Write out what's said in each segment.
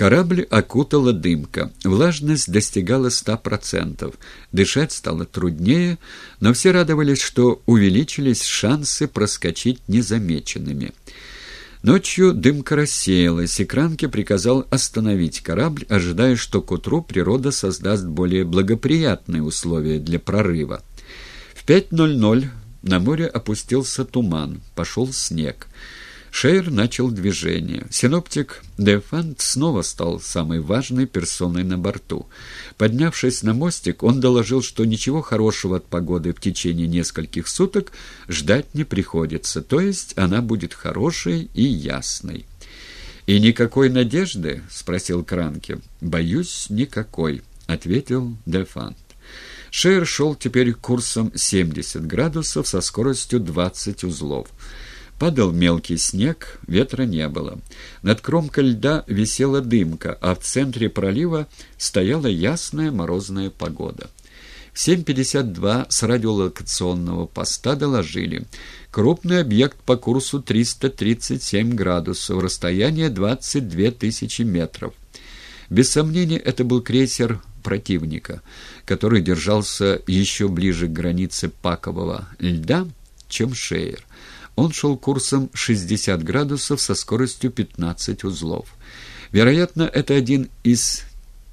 Корабль окутала дымка. Влажность достигала ста процентов. Дышать стало труднее, но все радовались, что увеличились шансы проскочить незамеченными. Ночью дымка рассеялась, и Кранке приказал остановить корабль, ожидая, что к утру природа создаст более благоприятные условия для прорыва. В 5.00 на море опустился туман, пошел снег. Шейр начал движение. Синоптик Дефант снова стал самой важной персоной на борту. Поднявшись на мостик, он доложил, что ничего хорошего от погоды в течение нескольких суток ждать не приходится, то есть она будет хорошей и ясной. «И никакой надежды?» — спросил Кранке. «Боюсь, никакой», — ответил Дефант. Шейр шел теперь курсом 70 градусов со скоростью 20 узлов. Падал мелкий снег, ветра не было. Над кромкой льда висела дымка, а в центре пролива стояла ясная морозная погода. В 7.52 с радиолокационного поста доложили. Крупный объект по курсу 337 градусов, расстояние 22 тысячи метров. Без сомнения, это был крейсер противника, который держался еще ближе к границе пакового льда, чем Шейер. Он шел курсом 60 градусов со скоростью 15 узлов. Вероятно, это один из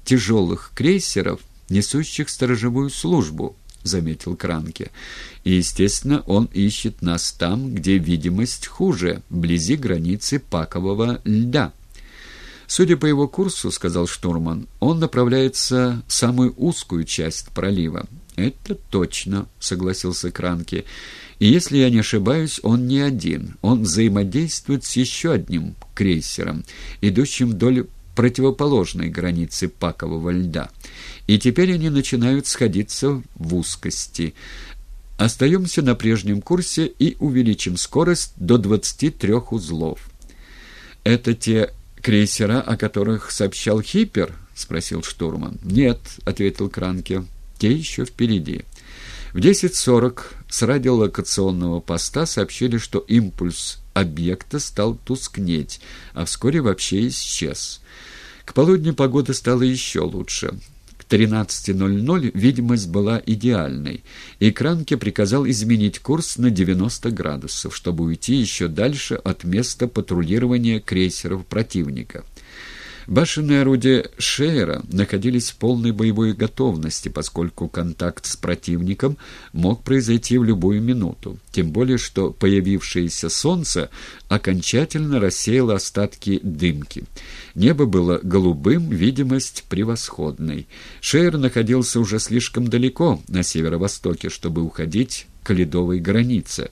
тяжелых крейсеров, несущих сторожевую службу, заметил Кранке. И, естественно, он ищет нас там, где видимость хуже, вблизи границы пакового льда. «Судя по его курсу, — сказал штурман, — он направляется в самую узкую часть пролива. «Это точно», — согласился Кранке. «И если я не ошибаюсь, он не один. Он взаимодействует с еще одним крейсером, идущим вдоль противоположной границы пакового льда. И теперь они начинают сходиться в узкости. Остаемся на прежнем курсе и увеличим скорость до 23 узлов». «Это те крейсера, о которых сообщал Хиппер?» — спросил штурман. «Нет», — ответил Кранке те еще впереди. В 10.40 с радиолокационного поста сообщили, что импульс объекта стал тускнеть, а вскоре вообще исчез. К полудню погода стала еще лучше. К 13.00 видимость была идеальной, и Кранке приказал изменить курс на 90 градусов, чтобы уйти еще дальше от места патрулирования крейсеров противника. Башенные орудия Шейера находились в полной боевой готовности, поскольку контакт с противником мог произойти в любую минуту, тем более что появившееся солнце окончательно рассеяло остатки дымки. Небо было голубым, видимость превосходной. Шейер находился уже слишком далеко на северо-востоке, чтобы уходить к ледовой границе.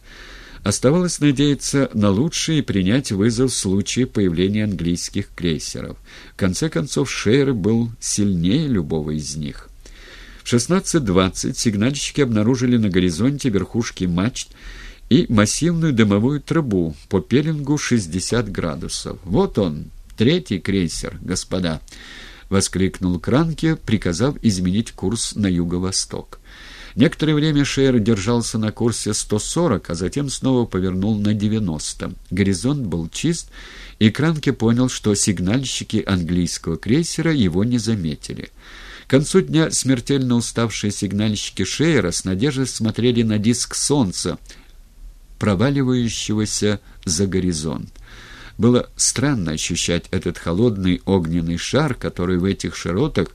Оставалось надеяться на лучшее и принять вызов в случае появления английских крейсеров. В конце концов, Шейер был сильнее любого из них. В 16.20 сигнальщики обнаружили на горизонте верхушки мачт и массивную дымовую трубу по пеленгу 60 градусов. «Вот он, третий крейсер, господа!» — воскликнул Кранке, приказав изменить курс на юго-восток. Некоторое время Шейер держался на курсе 140, а затем снова повернул на 90. Горизонт был чист, и Кранке понял, что сигнальщики английского крейсера его не заметили. К концу дня смертельно уставшие сигнальщики Шейера с надеждой смотрели на диск солнца, проваливающегося за горизонт. Было странно ощущать этот холодный огненный шар, который в этих широтах